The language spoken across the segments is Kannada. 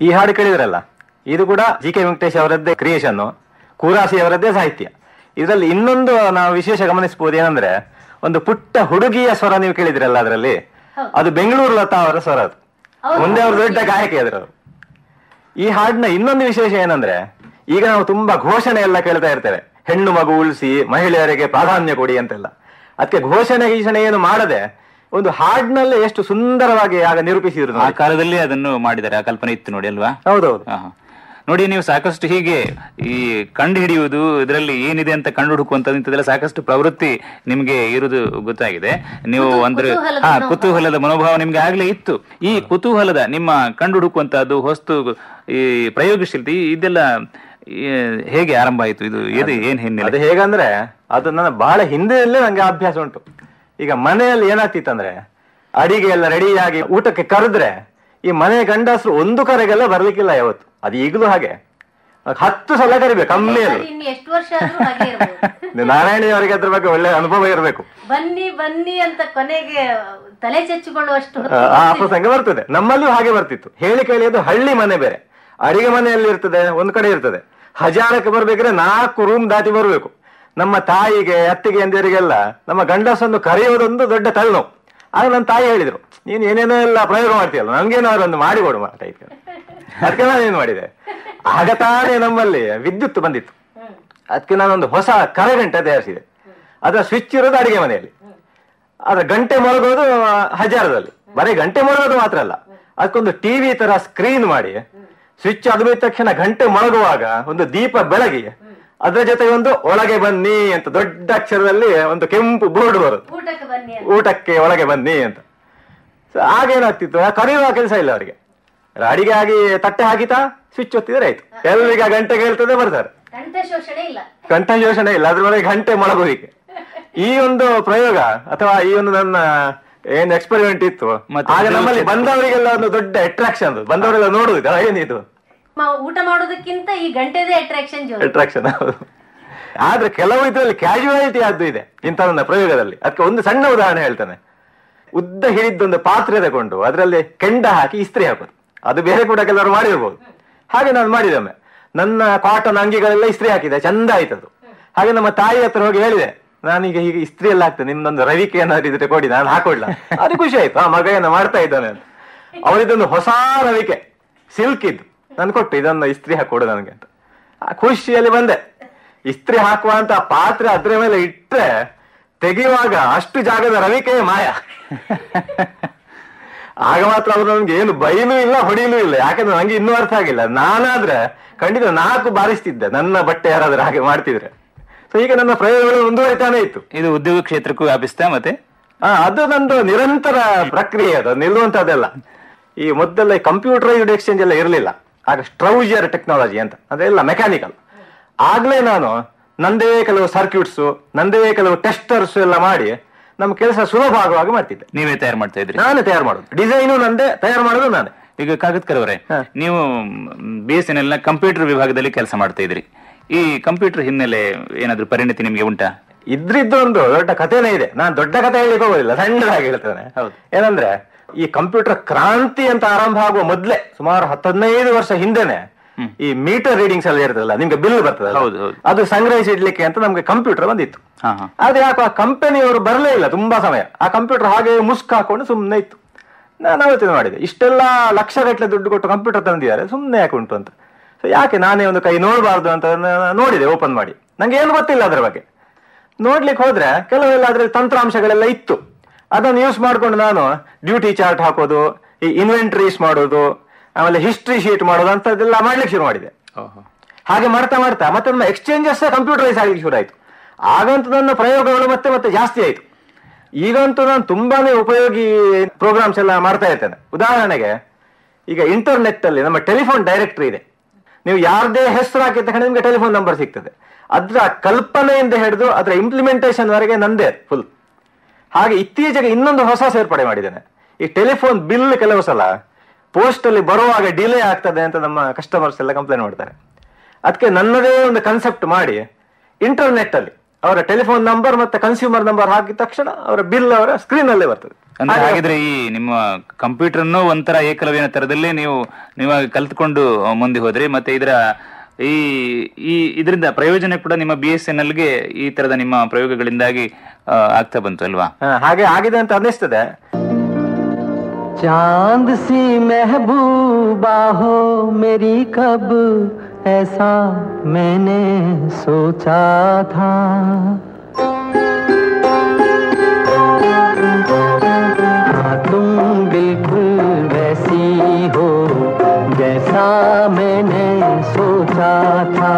ಈ ಹಾಡು ಕೇಳಿದ್ರಲ್ಲ ಇದು ಕೂಡ ಜಿ ಕೆ ವೆಂಕಟೇಶ್ ಅವರದ್ದೇ ಕ್ರಿಯೇಷನ್ ಕೂರಾಸಿ ಅವರದ್ದೇ ಸಾಹಿತ್ಯ. ಇದರಲ್ಲಿ ಇನ್ನೊಂದು ನಾವು ವಿಶೇಷ ಗಮನಿಸಬಹುದು ಏನಂದ್ರೆ ಒಂದು ಪುಟ್ಟ ಹುಡುಗಿಯ ಸ್ವರ ನೀವು ಕೇಳಿದ್ರಲ್ಲ ಅದರಲ್ಲಿ? ಅದು ಬೆಂಗಳೂರು ಲತಾ ಅವರ ಸ್ವರ ಅದು. ಮುಂದೆ ಅವರು ದೊಡ್ಡ ಗಾಯಕಿ ಅದ್ರ ಈ ಹಾಡಿನ ಇನ್ನೊಂದು ವಿಶೇಷ ಏನಂದ್ರೆ ಈಗ ನಾವು ತುಂಬಾ ಘೋಷಣೆ ಎಲ್ಲ ಕೇಳ್ತಾ ಇರ್ತೇವೆ. ಹೆಣ್ಣು ಮಗು ಉಳಿಸಿ ಮಹಿಳೆಯರಿಗೆ ಪ್ರಾಧಾನ್ಯ ಕೊಡಿ ಅಂತೆಲ್ಲ. ಅದಕ್ಕೆ ಘೋಷಣೆ ಗೀಷಣೆ ಏನು ಮಾಡದೆ ಒಂದು ಹಾಡಿನಲ್ಲೇ ಎಷ್ಟು ಸುಂದರವಾಗಿ ಆಗ ನಿರೂಪಿಸಿದ್ರು ಆ ಕಾಲದಲ್ಲಿ ಅದನ್ನು ಮಾಡಿದ್ದಾರೆ ಆ ಕಲ್ಪನೆ ಇತ್ತು ನೋಡಿ ಅಲ್ವಾ? ಹೌದೌದು. ನೋಡಿ ನೀವು ಸಾಕಷ್ಟು ಹೀಗೆ ಈ ಕಂಡು ಹಿಡಿಯುವುದು ಇದರಲ್ಲಿ ಏನಿದೆ ಅಂತ ಕಂಡು ಹುಡುಕುವಂಥದ್ದು ಇಂಥದ್ದೆಲ್ಲ ಸಾಕಷ್ಟು ಪ್ರವೃತ್ತಿ ನಿಮಗೆ ಇರುವುದು ಗೊತ್ತಾಗಿದೆ. ನೀವು ಅಂದ್ರೆ ಕುತೂಹಲದ ಹಾ ಮನೋಭಾವ. ಕುತೂಹಲದ ಮನೋಭಾವ ನಿಮ್ಗೆ ಆಗ್ಲೇ ಇತ್ತು. ಈ ಕುತೂಹಲದ ನಿಮ್ಮ ಕಂಡು ಹುಡುಕುವಂತಹದ್ದು ಹೊಸ್ತು ಈ ಪ್ರಯೋಗಶೀಲತೆ ಈ- ಇದೆಲ್ಲ ಹೇಗೆ ಆರಂಭ ಆಯ್ತು? ಇದು ಇದು ಏನ್ ಅದು ಹೇಗಂದ್ರೆ ಅದು ನನ್ನ ಬಹಳ ಹಿಂದೆಯಲ್ಲೇ ನಂಗೆ ಅಭ್ಯಾಸ ಉಂಟು. ಈಗ ಮನೆಯಲ್ಲಿ ಏನಾಗ್ತಿತ್ತಂದ್ರೆ ಅಡಿಗೆ ಎಲ್ಲ ರೆಡಿಯಾಗಿ ಊಟಕ್ಕೆ ಕರೆದ್ರೆ ಈ ಮನೆ ಗಂಡಸರು ಒಂದು ಕರೆಗೆಲ್ಲ ಬರ್ಲಿಕ್ಕಿಲ್ಲ ಯಾವತ್ತು. ಅದು ಈಗಲೂ ಹಾಗೆ. ಹತ್ತು ಸಲ ಕರಿಬೇಕು ಕಮ್ಮಿ ನಾರಾಯಣಿ ಅವರಿಗೆ ಅದ್ರ ಬಗ್ಗೆ ಒಳ್ಳೆ ಅನುಭವ ಇರಬೇಕು. ಬನ್ನಿ ಬನ್ನಿ ಅಂತ ಕೊನೆಗೆ ತಲೆ ಚೆಚ್ಚಿಕೊಳ್ಳುವಷ್ಟು ಆ ಪ್ರಸಂಗ ಬರ್ತದೆ. ನಮ್ಮಲ್ಲೂ ಹಾಗೆ ಬರ್ತಿತ್ತು. ಹೇಳಿ ಕೇಳಿಯೋದು ಹಳ್ಳಿ ಮನೆ ಬೇರೆ. ಅಡಿಗೆ ಮನೆಯಲ್ಲಿ ಇರ್ತದೆ ಒಂದ್ ಕಡೆ ಇರ್ತದೆ. ಹಜಾರಕ್ಕೆ ಬರ್ಬೇಕ್ರೆ ನಾಲ್ಕು ರೂಮ್ ದಾಟಿ ಬರಬೇಕು. ನಮ್ಮ ತಾಯಿಗೆ, ಅತ್ತಿಗೆ ಎಂದಿರಿಗೆಲ್ಲ ನಮ್ಮ ಗಂಡಸನ್ನು ಕರೆಯೋದೊಂದು ದೊಡ್ಡ ತಲೆನೋವು ಆಗ ನನ್ನ ತಾಯಿ ಹೇಳಿದ್ರು, ನೀನು ಏನೇನೋ ಎಲ್ಲ ಪ್ರಯೋಗ ಮಾಡ್ತೀಯಲ್ಲ ನನಗೇನಾದ್ರು ಒಂದು ಮಾಡಿಕೊಡು ಮಾಟ ಅದಕ್ಕೆ ನಾನೇನು ಮಾಡಿದೆ? ಆಗ ತಾನೇ ನಮ್ಮಲ್ಲಿ ವಿದ್ಯುತ್ ಬಂದಿತ್ತು. ಅದಕ್ಕೆ ನಾನೊಂದು ಹೊಸ ಕರೆಗಂಟೆ ತಯಾರಿಸಿದೆ. ಅದರ ಸ್ವಿಚ್ ಇರೋದು ಅಡುಗೆ ಮನೆಯಲ್ಲಿ. ಅದರ ಗಂಟೆ ಮಲಗೋದು ಹಜಾರದಲ್ಲಿ. ಬರೀ ಗಂಟೆ ಮಲಗೋದು ಮಾತ್ರ ಅಲ್ಲ, ಅದಕ್ಕೊಂದು ಟಿವಿ ತರ ಸ್ಕ್ರೀನ್ ಮಾಡಿ ಸ್ವಿಚ್ ಅದ್ಮಿದ ತಕ್ಷಣ ಗಂಟೆ ಮಲಗುವಾಗ ಒಂದು ದೀಪ ಬೆಳಗಿ ಅದ್ರ ಜೊತೆಗೆ ಒಂದು ಒಳಗೆ ಬನ್ನಿ ಅಂತ ದೊಡ್ಡ ಅಕ್ಷರದಲ್ಲಿ ಒಂದು ಕೆಂಪು ಬೋರ್ಡ್ ಬರುತ್ತೆ ಊಟಕ್ಕೆ ಬನ್ನಿ ಊಟಕ್ಕೆ ಒಳಗೆ ಬನ್ನಿ ಅಂತ. ಸೊ ಆಗೇನಾಗ್ತಿತ್ತು ಕರೆಯುವ ಕೆಲಸ ಇಲ್ಲ ಅವರಿಗೆ. ಅಡಿಗೆ ಆಗಿ ತಟ್ಟೆ ಹಾಕಿತಾ ಸ್ವಿಚ್ ಒತ್ತಿದ್ರೆ ಆಯ್ತು. ಎಲ್ಲರಿಗೆ ಆ ಗಂಟೆ ಕೇಳ್ತದೆ ಬರ್ತಾರೆ. ಕಂಠ ಶೋಷಣೆ ಇಲ್ಲ. ಅದ್ರೊಳಗೆ ಗಂಟೆ ಮೊಳಗೋದಿಕ್ಕೆ ಈ ಒಂದು ಪ್ರಯೋಗ ಅಥವಾ ಈ ಒಂದು ನನ್ನ ಏನ್ ಎಕ್ಸ್ಪೆರಿಮೆಂಟ್ ಇತ್ತು. ಆಗ ನಮ್ಮಲ್ಲಿ ಬಂದವರಿಗೆಲ್ಲ ಒಂದು ದೊಡ್ಡ ಅಟ್ರಾಕ್ಷನ್ ಬಂದವರೆಲ್ಲ ನೋಡುದು ಏನಿದು ಊಟ ಮಾಡೋದಕ್ಕಿಂತ ಈ ಗಂಟೆದೇ ಅಟ್ರಾಕ್ಷನ್ ಅಟ್ರಾಕ್ಷನ್ ಆದ್ರೆ ಕೆಲವು ಇದರಲ್ಲಿ ಕ್ಯಾಶುಯಾಲಿಟಿ ಆದ್ದು ಇದೆ ಒಂದು ಪ್ರಯೋಗದಲ್ಲಿ. ಅದಕ್ಕೆ ಒಂದು ಸಣ್ಣ ಉದಾಹರಣೆ ಹೇಳ್ತಾನೆ. ಉದ್ದ ಹಿಡಿದೊಂದು ಪಾತ್ರೆ ತಗೊಂಡು ಅದರಲ್ಲಿ ಕೆಂಡ ಹಾಕಿ ಇಸ್ತ್ರಿ ಹಾಕೋದು. ಅದು ಬೇರೆ ಕೂಡ ಕೆಲವರು ಮಾಡಿರ್ಬೋದು. ಹಾಗೆ ನಾನು ಮಾಡಿದೊಮ್ಮೆ. ನನ್ನ ಕಾಟನ್ ಅಂಗಿಗಳೆಲ್ಲ ಇಸ್ತ್ರಿ ಹಾಕಿದೆ, ಚಂದ ಆಯ್ತದು. ಹಾಗೆ ನಮ್ಮ ತಾಯಿ ಹತ್ರ ಹೋಗಿ ಹೇಳಿದೆ, ನಾನೀಗ ಹೀಗೆ ಇಸ್ತ್ರಿ ಎಲ್ಲ ಹಾಕ್ತೇನೆ, ನಿಮ್ದೊಂದು ರವಿಕೆ ಏನಾದ್ರು ಇದ್ರೆ ಕೊಡಿ, ನಾನು ಹಾಕೊಡ್ಲ. ಅದು ಖುಷಿ ಆಯ್ತು, ಆ ಮಗ ಏನೋ ಮಾಡ್ತಾ ಇದ್ದಾನೆ ಅವರಿದೊಂದು ಹೊಸ ರವಿಕೆ ಸಿಲ್ಕ್ ಇದ್ದು. ನಾನು ಕೊಟ್ಟು ಇದನ್ನು ಇಸ್ತ್ರಿ ಹಾಕೊಡು ನನಗೆ ಅಂತ. ಆ ಖುಷಿಯಲ್ಲಿ ಬಂದೆ. ಇಸ್ತ್ರಿ ಹಾಕುವಂತ ಪಾತ್ರೆ ಅದ್ರ ಮೇಲೆ ಇಟ್ಟರೆ ತೆಗೆಯುವಾಗ ಅಷ್ಟು ಜಾಗದ ರವಿಕೆ ಮಾಯ. ಆಗ ಮಾತ್ರ ಅವ್ರು ನನ್ಗೆ ಏನು ಬೈಲೂ ಇಲ್ಲ ಹೊಡಿಲೂ ಇಲ್ಲ. ಯಾಕಂದ್ರೆ ನಂಗೆ ಇನ್ನೂ ಅರ್ಥ ಆಗಿಲ್ಲ. ನಾನಾದ್ರೆ ಖಂಡಿತ ನಾಲ್ಕು ಬಾರಿಸ್ತಿದ್ದೆ. ನನ್ನ ಬಟ್ಟೆ ಯಾರಾದ್ರೂ ಹಾಗೆ ಮಾಡ್ತಿದ್ರೆ. ಸೊ ಈಗ ನನ್ನ ಪ್ರಯೋಗಗಳು ಮುಂದುವರಿತಾನೆ ಇತ್ತು. ಇದು ಉದ್ಯೋಗ ಕ್ಷೇತ್ರಕ್ಕೂ ವ್ಯಾಪಿಸ್ತಾ ಮತ್ತೆ? ಆ, ಅದು ನಂದು ನಿರಂತರ ಪ್ರಕ್ರಿಯೆ ಅದು. ನಿಲ್ಲುವಂತದ್ದೆಲ್ಲ ಈ ಮೊದಲೆಲ್ಲ ಕಂಪ್ಯೂಟರೈಸ್ಡ್ ಎಕ್ಸ್ಚೇಂಜ್ ಎಲ್ಲ ಇರಲಿಲ್ಲ. ಆಗ ಸ್ಟ್ರೌಜರ್ ಟೆಕ್ನಾಲಜಿ ಅಂತ. ಅದೆಲ್ಲ ಮೆಕ್ಯಾನಿಕಲ್ ಆಗ್ಲೇ ನಾನು ನಂದೇ ಕೆಲವು ಸರ್ಕ್ಯೂಟ್ಸ್ ನಂದೇ ಕೆಲವು ಟೆಸ್ಟರ್ಸ್ ಎಲ್ಲ ಮಾಡಿ ನಮ್ಮ ಕೆಲಸ ಸುಲಭ ಆಗುವಾಗ ಮಾಡ್ತಿದ್ದೆ. ನೀವೇ ತಯಾರು ಮಾಡ್ತಾ ಇದ್ರಿ. ನಾನೇ ತಯಾರು ಮಾಡೋದು. ಡಿಸೈನು ನಂದೇ ತಯಾರು ಮಾಡೋದು ನಾನೇ. ಈಗ ಕಾಗತ್ಕರ್ ಅವರೇ ನೀವು ಬಿ ಎಸ್ ಎನ್ ಎಲ್ನ ಕಂಪ್ಯೂಟರ್ ವಿಭಾಗದಲ್ಲಿ ಕೆಲಸ ಮಾಡ್ತಾ ಇದ್ರಿ. ಈ ಕಂಪ್ಯೂಟರ್ ಹಿನ್ನೆಲೆ ಏನಾದ್ರೂ ಪರಿಣತಿ ನಿಮಗೆ ಉಂಟಾ? ಇದ್ರಿದ್ದು ಒಂದು ದೊಡ್ಡ ಕಥೆನೇ ಇದೆ. ನಾನು ದೊಡ್ಡ ಕಥೆ ಹೇಳಿಕ್ ಹೋಗೋದಿಲ್ಲ ಸಣ್ಣದಾಗಿ ಹೇಳ್ತೇನೆ. ಏನಂದ್ರೆ ಈ ಕಂಪ್ಯೂಟರ್ ಕ್ರಾಂತಿ ಅಂತ ಆರಂಭ ಆಗುವ ಮೊದ್ಲೇ ಸುಮಾರು ಹತ್ತದೈದು ವರ್ಷ ಹಿಂದೆನೆ ಈ ಮೀಟರ್ ರೀಡಿಂಗ್ಸ್ ಎಲ್ಲ ಇರ್ತದಲ್ಲ ನಿಮ್ಗೆ ಬಿಲ್ ಬರ್ತದೆ. ಅದು ಸಂಗ್ರಹಿಸಿ ಇಡ್ಲಿಕ್ಕೆ ಅಂತ ನಮ್ಗೆ ಕಂಪ್ಯೂಟರ್ ಬಂದಿತ್ತು. ಆದ್ರೆ ಯಾಕೆ ಆ ಕಂಪನಿಯವರು ಬರಲೇ ಇಲ್ಲ ತುಂಬಾ ಸಮಯ. ಆ ಕಂಪ್ಯೂಟರ್ ಹಾಗೆ ಮುಸ್ಕ್ ಹಾಕೊಂಡು ಸುಮ್ಮನೆ ಇತ್ತು. ನಾನು ಆಲೋಚನೆ ಮಾಡಿದೆ. ಇಷ್ಟೆಲ್ಲ ಲಕ್ಷ ಗಟ್ಟಲೆ ದುಡ್ಡು ಕೊಟ್ಟು ಕಂಪ್ಯೂಟರ್ ತಂದಿದ್ದಾರೆ ಸುಮ್ಮನೆ ಯಾಕೆ ಉಂಟು ಅಂತ. ಸೊ ಯಾಕೆ ನಾನೇ ಒಂದು ಕೈ ನೋಡಬಾರ್ದು ಅಂತ ನೋಡಿದೆ ಓಪನ್ ಮಾಡಿ. ನಂಗೆ ಏನು ಗೊತ್ತಿಲ್ಲ ಅದ್ರ ಬಗ್ಗೆ. ನೋಡ್ಲಿಕ್ಕೆ ಹೋದ್ರೆ ಕೆಲವೆಲ್ಲ ಅದ್ರಲ್ಲಿ ತಂತ್ರಾಂಶಗಳೆಲ್ಲ ಇತ್ತು. ಅದನ್ನು ಯೂಸ್ ಮಾಡ್ಕೊಂಡು ನಾನು ಡ್ಯೂಟಿ ಚಾರ್ಟ್ ಹಾಕೋದು ಈ ಇನ್ವೆಂಟ್ರೀಸ್ ಮಾಡೋದು ಆಮೇಲೆ ಹಿಸ್ಟ್ರಿ ಶೀಟ್ ಮಾಡೋದು ಅಂತದೆಲ್ಲ ಮಾಡ್ಲಿಕ್ಕೆ ಶುರು ಮಾಡಿದೆ. ಹಾಗೆ ಮಾಡ್ತಾ ಮಾಡ್ತಾ ಮತ್ತೆ ನಮ್ಮ ಎಕ್ಸ್ಚೇಂಜಸ್ ಕಂಪ್ಯೂಟರೈಸ್ ಆಗ್ಲಿಕ್ಕೆ ಶುರು ಆಯ್ತು. ಆಗಂತೂ ನನ್ನ ಪ್ರಯೋಗಗಳು ಮತ್ತೆ ಮತ್ತೆ ಜಾಸ್ತಿ ಆಯ್ತು. ಈಗಂತೂ ನಾನು ತುಂಬಾನೇ ಉಪಯೋಗಿ ಪ್ರೋಗ್ರಾಮ್ಸ್ ಎಲ್ಲ ಮಾಡ್ತಾ ಇರ್ತೇನೆ. ಉದಾಹರಣೆಗೆ ಈಗ ಇಂಟರ್ನೆಟ್ ಅಲ್ಲಿ ನಮ್ಮ ಟೆಲಿಫೋನ್ ಡೈರೆಕ್ಟ್ರಿ ಇದೆ. ನೀವು ಯಾರದೇ ಹೆಸರು ಹಾಕಿದ ತಕ್ಷಣ ನಿಮ್ಗೆ ಟೆಲಿಫೋನ್ ನಂಬರ್ ಸಿಗ್ತದೆ. ಅದ್ರ ಕಲ್ಪನೆಯಿಂದ ಹಿಡಿದು ಅದರ ಇಂಪ್ಲಿಮೆಂಟೇಷನ್ ವರೆಗೆ ನಂದೇ ಫುಲ್ ಹಾಗೆ ಇತ್ತೀಚೆಗೆ ಇನ್ನೊಂದು ಹೊಸ ಸೇರ್ಪಡೆ ಮಾಡಿದ್ದೇನೆ. ಈ ಟೆಲಿಫೋನ್ ಬಿಲ್ ಕೆಲವು ಸಲ ಪೋಸ್ಟ್ ಅಲ್ಲಿ ಬರುವಾಗ ಡಿಲೇ ಆಗ್ತದೆ ಅಂತ ನಮ್ಮ ಕಸ್ಟಮರ್ಸ್ ಎಲ್ಲ ಕಂಪ್ಲೇಂಟ್ ಮಾಡ್ತಾರೆ. ಅದಕ್ಕೆ ನನ್ನದೇ ಒಂದು ಕನ್ಸೆಪ್ಟ್ ಮಾಡಿ ಇಂಟರ್ನೆಟ್ ಅಲ್ಲಿ ಅವರ ಟೆಲಿಫೋನ್ ನಂಬರ್ ಮತ್ತೆ ಕನ್ಸ್ಯೂಮರ್ ನಂಬರ್ ಹಾಕಿದ ತಕ್ಷಣ ಅವರ ಬಿಲ್ ಅವರ ಸ್ಕ್ರೀನ್ ಅಲ್ಲೇ ಬರ್ತದೆ. ಅಂದ್ರೆ ಹಾಗಿದ್ರೆ ಈ ನಿಮ್ಮ ಕಂಪ್ಯೂಟರ್ ಅನ್ನು ಒಂಥರ ಏಕಲವ್ಯನ ತರದಲ್ಲೇ ನೀವು ನೀವಾಗಿ ಕಲ್ತ್ಕೊಂಡು ಮುಂದೆ ಹೋದ್ರಿ ಮತ್ತೆ ಇದರ ಈ ಈ ಇದರಿಂದ ಪ್ರಯೋಜನ ಕೂಡ ನಿಮ್ಮ ಬಿ ಎಸ್ ಎನ್ ಎಲ್ಗೆ ಈ ತರದ ನಿಮ್ಮ ಪ್ರಯೋಗಗಳಿಂದಾಗಿ ಆ, ಆಗ್ತಾ ಬಂತು ಅಲ್ವಾ ಆ, ಹಾಗೆ ಆಗಿದೆ ಅಂತ ಅನ್ನಿಸ್ತದೆ चांद सी महबूबा हो मेरी कब ऐसा मैंने सोचा था हाँ तुम बिल्कुल वैसी हो जैसा मैंने सोचा था।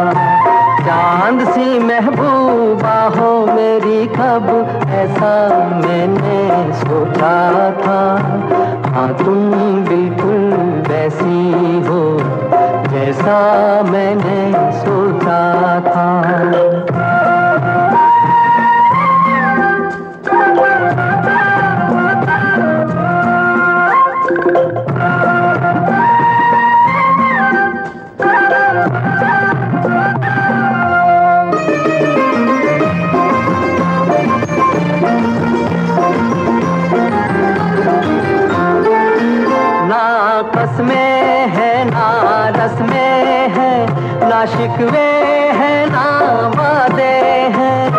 चाँद सी महबूबा हो मेरी कब ऐसा मैंने सोचा था। हाँ तुम बिल्कुल वैसी हो, जैसा मैंने सोचा था। ना शिकवे है ना वादे हैं।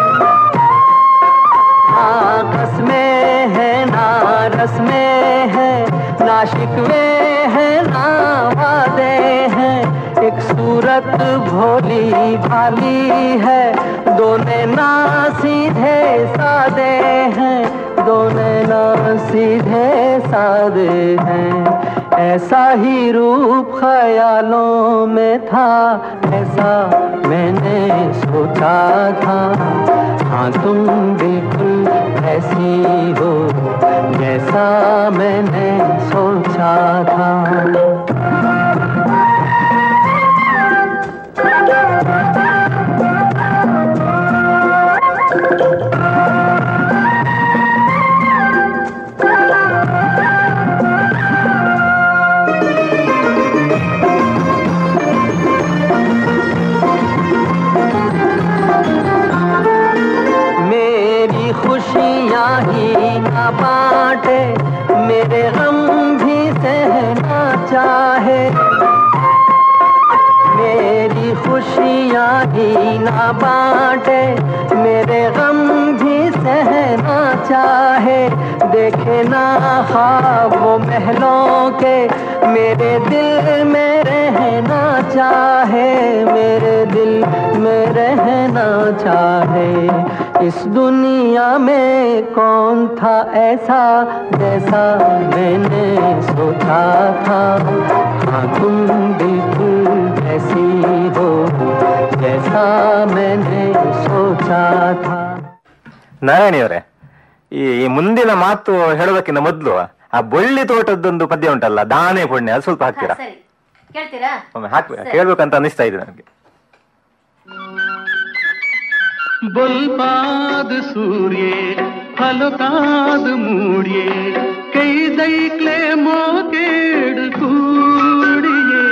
ना कसमें है ना रस्में है। ना शिकवे है ना वादे हैं। एक सूरत भोली भाली है। दोने ना सीधे सादे हैं। दोने ना सीधे सादे हैं। ऐसा ही रूप ख्यालों में था ऐसा मैंने सोचा था। हाँ तुम बिल्कुल ऐसी हो, जैसा मैंने सोचा था। बांटे मेरे गम भी सहना चाहे। मेरी खुशियाँ ही ना बांटे, मेरे गम भी सहना चाहे। देखे ना ख्वाब महलों के, मेरे दिल में रहना चाहे, मेरे दिल में रहना चाहे। इस दुनिया में कौन था ऐसा जैसा मैंने सोचा था हाँ तुम बिल्कुल ऐसी हो जैसा मैंने सोचा था ನಾರಾಯಣಿಯವರೇ ಈ ಈ ಮುಂದಿನ ಮಾತು ಹೇಳೋದಕ್ಕಿಂತ ಮೊದಲು ಆ ಬಳ್ಳಿ ತೋಟದ್ದೊಂದು ಪದ್ಯ ಉಂಟಲ್ಲ ದಾನೆ ಪುಣ್ಯ ಅದು ಸ್ವಲ್ಪ ಹಾ, ಹಾಕ್ತೀರಾ ಸರಿ ಕೇಳ್ತೀರಾ ಒಮ್ಮೆ ಹಾಕ್ ಕೇಳ್ಬೇಕಂತ ಅನಿಸ್ತಾ ಇದೆ ನನಗೆ ಬೊಲ್ಪಾದ ಸೂರ್ಯೆ ಫಲಕಾದ ಮೂಡ್ಯೆ ಕೈದೈಕ್ಲೆ ಮೋಕೇಡು ಕೂಡಿಯೆ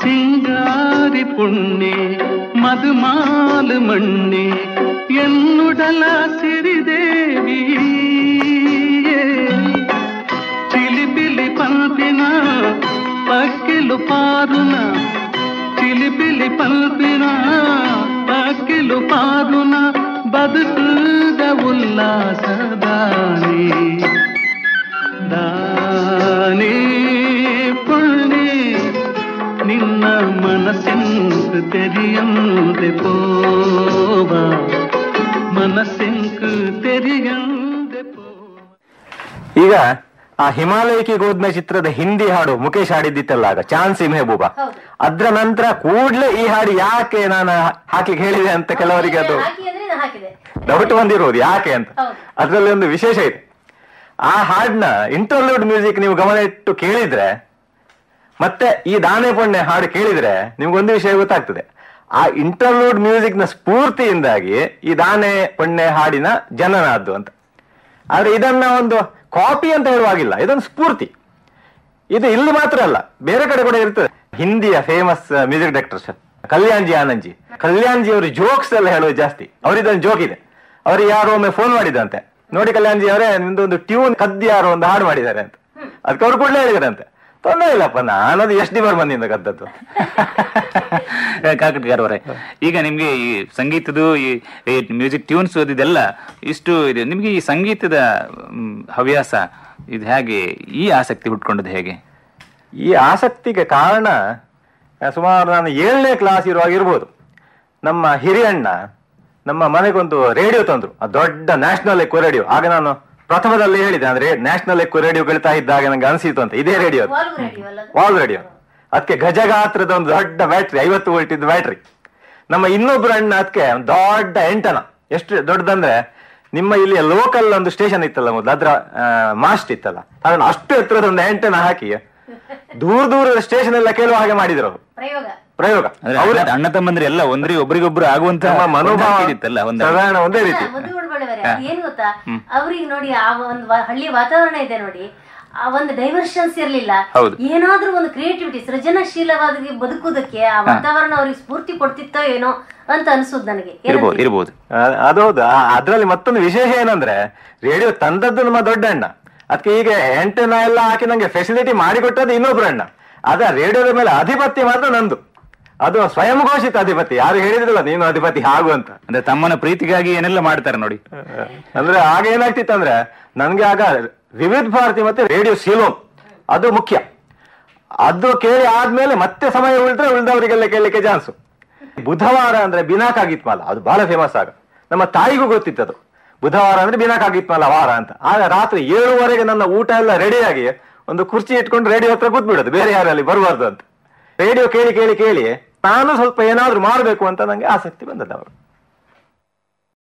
ಸಿಂಗಾರಿ ಪುಣ್ಣೆ ಮಧುಮಾಲು ಮಣ್ಣೆ ಎನ್ನುಡಲ ಸಿರಿದೇವಿಯೇ చిలిపిలి పల్పిన పక్కిలు పారున చిలిపిలి పల్పిన ಒಂದು ಪಾಗುನ ಬದುಕದ ಉಲ್ಲಾಸದಾನೆ. ದಾನೇ ಪುಣೆ ನಿನ್ನ மனசெங்கு தெரியந்து போவா ಮನಸ್ಸೆಂಕು ತೆರೆಯಂದೆ ಈಗ ಆ ಹಿಮಾಲಯಕ್ಕೆ ಗೋದ್ಮೆ ಚಿತ್ರದ ಹಿಂದಿ ಹಾಡು ಮುಖೇಶ್ ಹಾಡಿದ್ದಿತ್ತಲ್ಲ ಆಗ ಚಾನ್ಸಿ ಮೆಹಬೂಬ. ಅದ್ರ ನಂತರ ಕೂಡ್ಲೆ ಈ ಹಾಡು ಯಾಕೆ ನಾನು ಹಾಕ್ಲಿಕ್ಕೆ ಹೇಳಿದೆ ಅಂತ ಕೆಲವರಿಗೆ ಅದು ಡೌಟ್ ಬಂದಿರೋದು ಯಾಕೆ ಅಂತ. ಅದರಲ್ಲಿ ಅದ್ರಲ್ಲಿ ಒಂದು ವಿಶೇಷ ಇದೆ. ಆ ಹಾಡ್ನ ಇಂಟರ್ಲೂಡ್ ಮ್ಯೂಸಿಕ್ ನೀವು ಗಮನ ಇಟ್ಟು ಕೇಳಿದ್ರೆ ಮತ್ತೆ ಈ ದಾನೆ ಪೊಣ್ಣೆ ಹಾಡು ಕೇಳಿದ್ರೆ ನಿಮ್ಗೊಂದು ವಿಷಯ ಗೊತ್ತಾಗ್ತದೆ. ಆ ಇಂಟರ್ಲೂಡ್ ಮ್ಯೂಸಿಕ್ನ ಸ್ಫೂರ್ತಿಯಿಂದಾಗಿ ಈ ದಾನೆ ಪೊಣ್ಣೆ ಹಾಡಿನ ಜನನ ಅದು ಅಂತ. ಆದ್ರೆ ಇದನ್ನ ಒಂದು ಕಾಪಿ ಅಂತ ಹೇಳುವಾಗಿಲ್ಲ ಇದೊಂದು ಸ್ಫೂರ್ತಿ. ಇದು ಇಲ್ಲಿ ಮಾತ್ರ ಅಲ್ಲ ಬೇರೆ ಕಡೆ ಕೂಡ ಇರ್ತದೆ. ಹಿಂದಿಯ famous music director sir Kalyanji Anandji. Kalyanji ಅವರು ಜೋಕ್ಸ್ ಎಲ್ಲ ಹೇಳೋದು ಜಾಸ್ತಿ. ಅವರಿದೊಂದು ಜೋಕ್ ಇದೆ. ಅವರು ಯಾರೋ ಒಮ್ಮೆ ಫೋನ್ ಮಾಡಿದಂತೆ. ನೋಡಿ ಕಲ್ಯಾಣ್ಜಿ ಅವರೇ ನಿಮ್ದು ಒಂದು ಟ್ಯೂನ್ ಕದ್ದು ಯಾರೋ ಒಂದು ಹಾಡು ಮಾಡಿದ್ದಾರೆ ಅಂತ. ಅದಕ್ಕೆ ಅವ್ರು ಕೂಡಲೇ ಹೇಳಿದ್ರಂತೆ. ತೊಂದರೆ ಇಲ್ಲಪ್ಪ, ನಾನದು ಎಷ್ಟು ಡಿ ಬಂದಿಂದ ಕದ್ದದ್ದು. ಕಾಕಟ್ಗಾರ್ ಅವರೇ, ಈಗ ನಿಮಗೆ ಈ ಸಂಗೀತದ್ದು, ಈ ಮ್ಯೂಸಿಕ್ ಟ್ಯೂನ್ಸ್ ಓದಿದೆಲ್ಲ ಇಷ್ಟು ಇದೆ, ನಿಮಗೆ ಈ ಸಂಗೀತದ ಹವ್ಯಾಸ ಇದು ಹೇಗೆ, ಈ ಆಸಕ್ತಿ ಹುಟ್ಕೊಂಡದ್ದು ಹೇಗೆ? ಈ ಆಸಕ್ತಿಗೆ ಕಾರಣ ಸುಮಾರು ನಾನು ಏಳನೇ ಕ್ಲಾಸ್ ಇರುವಾಗ ಇರ್ಬೋದು. ನಮ್ಮ ಹಿರಿಯಣ್ಣ, ನಮ್ಮ ಮನೆಗೊಂದು ರೇಡಿಯೋ ತಂದ್ರು, ಆ ದೊಡ್ಡ ನ್ಯಾಷನಲ್ ಎಕ್ಕೋ ರೇಡಿಯೋ. ಆಗ ನಾನು ಪ್ರಥಮದಲ್ಲಿ ಹೇಳಿದೆ ಅಂದ್ರೆ ನ್ಯಾಷನಲ್ ಎಕ್ಕು ರೇಡಿಯೋ ಕೇಳ್ತಾ ಇದ್ದಾಗ ನಂಗೆ ಅನಿಸಿತು ಅಂತ. ಇದೇ ರೇಡಿಯೋ ವಾಲ್ವ್ ರೇಡಿಯೋ ಅಲ್ಲ ವಾಲ್ ರೇಡಿಯೋ. ಅದಕ್ಕೆ ಗಜಗಾತ್ರದ ಒಂದು ದೊಡ್ಡ ಬ್ಯಾಟ್ರಿ ಐವತ್ತು ವೋಲ್ಟ್ ಇದ್ದ ಬ್ಯಾಟ್ರಿ. ನಮ್ಮ ಇನ್ನೊಬ್ರು ಅಣ್ಣ ಅದಕ್ಕೆ ದೊಡ್ಡ ಎಂಟನ ಎಷ್ಟು ದೊಡ್ಡದಂದ್ರೆ ನಿಮ್ಮ ಇಲ್ಲಿ ಲೋಕಲ್ ಒಂದು ಸ್ಟೇಷನ್ ಇತ್ತಲ್ಲ ಮೊದಲು ಅದ್ರ ಮಾಸ್ಟ್ ಇತ್ತಲ್ಲ. ಅದನ್ನ ಅಷ್ಟು ಎತ್ತರದ ಒಂದು ಎಂಟನ ಹಾಕಿ ದೂರ ದೂರದ ಸ್ಟೇಷನ್ ಎಲ್ಲ ಕೇಳುವ ಹಾಗೆ ಮಾಡಿದ್ರು ಅವರು. ಪ್ರಯೋಗ. ಪ್ರಯೋಗ. ಅವ್ರ ಅಣ್ಣ- ತಮ್ಮಂದ್ರೆ ಎಲ್ಲ ಒಂದ್ರಿ ಒಬ್ರಿಗೊಬ್ರು ಆಗುವಂತಹ ಮನೋಭಾವ ಇತ್ತಲ್ಲ ಒಂದೇ ರೀತಿ. ಉಡ್ಬಳವರೆ ಏನ್ ಗೊತ್ತಾ? ಅವ್ರಿಗೆ ನೋಡಿ ಆ ಒಂದು ವ- ಹಳ್ಳಿ ವಾತಾವರಣ ಇದೆ ನೋಡಿ ಆ ಒಂದು ಡೈವರ್ಷನ್ಸ್ ಇರ್ಲಿಲ್ಲ. ಏನಾದ್ರೂ ಒಂದು ಕ್ರಿಯೇಟಿವಿಟಿ ಸೃಜನಶೀಲವಾದ ಬದುಕುದಕ್ಕೆ ಆ ವಾತಾವರಣ ಅವ್ರಿಗೆ ಸ್ಫೂರ್ತಿ ಕೊಡ್ತಿತ್ತೋ ಏನೋ ಅಂತ ಅನ್ಸುದು ನನಗೆ. ಇರ್ಬೋದು ಇರ್ಬೋದು. ಅದು ಹೌದು. ಅದ್ರಲ್ಲಿ ಮತ್ತೊಂದು ವಿಶೇಷ ಏನಂದ್ರೆ ರೇಡಿಯೋ ತಂದದ್ದು ನಮ್ಮ ದೊಡ್ಡ ಅಣ್ಣ. ಅದಕ್ಕೆ ಈಗ ಎಂಟನ ಎಲ್ಲ ಹಾಕಿ ನಂಗೆ ಫೆಸಿಲಿಟಿ ಮಾಡಿಕೊಟ್ಟದ್ದು ಇನ್ನೊಬ್ರು ಅಣ್ಣ. ಅದ ರೇಡಿಯೋದ ಮೇಲೆ ಅಧಿಪತ್ಯ ಮಾತ್ರ ನಂದು. ಅದು ಸ್ವಯಂ ಘೋಷಿತ ಅಧಿಪತಿ. ಯಾರು ಹೇಳಿದ್ರಲ್ಲ ನೀನು ಅಧಿಪತಿ ಆಗು ಅಂತ. ಅಂದ್ರೆ ತಮ್ಮನ ಪ್ರೀತಿಗಾಗಿ ಏನೆಲ್ಲ ಮಾಡ್ತಾರೆ ನೋಡಿ. ಅಂದ್ರೆ ಆಗ ಏನಾಗ್ತಿತ್ತು ಅಂದ್ರೆ ನನ್ಗೆ ಆಗ ವಿವಿಧ ಭಾರತಿ ಮತ್ತೆ ರೇಡಿಯೋ ಸಿಲೋಮ್ ಅದು ಮುಖ್ಯ. ಅದು ಕೇಳಿ ಆದ್ಮೇಲೆ ಮತ್ತೆ ಸಮಯ ಉಳಿದ್ರೆ ಉಳಿದವರಿಗೆಲ್ಲ ಕೇಳಲಿಕ್ಕೆ ಚಾನ್ಸ್. ಬುಧವಾರ ಅಂದ್ರೆ ಬಿನಾಕ್ ಆಗಿತ್ಮಲ್ಲ ಅದು ಬಹಳ ಫೇಮಸ್ ಆಗ. ನಮ್ಮ ತಾಯಿಗೂ ಗೊತ್ತಿತ್ತು ಅದು. ಬುಧವಾರ ಅಂದ್ರೆ ಬಿನಾಕ್ ಆಗಿತ್ಮಲ್ಲ ವಾರ ಅಂತ. ಆಗ ರಾತ್ರಿ ಏಳುವರೆಗೆ ನನ್ನ ಊಟ ಎಲ್ಲ ರೆಡಿಯಾಗಿ ಒಂದು ಕುರ್ಚಿ ಇಟ್ಕೊಂಡು ರೇಡಿಯೋ ಹತ್ರ ಕೂತ್ಬಿಡೋದು ಬೇರೆ ಯಾರಲ್ಲಿ ಬರಬಾರ್ದು ಅಂತ. ರೇಡಿಯೋ ಕೇಳಿ ಕೇಳಿ ಕೇಳಿ ನಾನು ಸ್ವಲ್ಪ ಏನಾದರೂ ಮಾಡಬೇಕು ಅಂತ ನನಗೆ ಆಸಕ್ತಿ ಬಂದದ್ದು ಅವರು.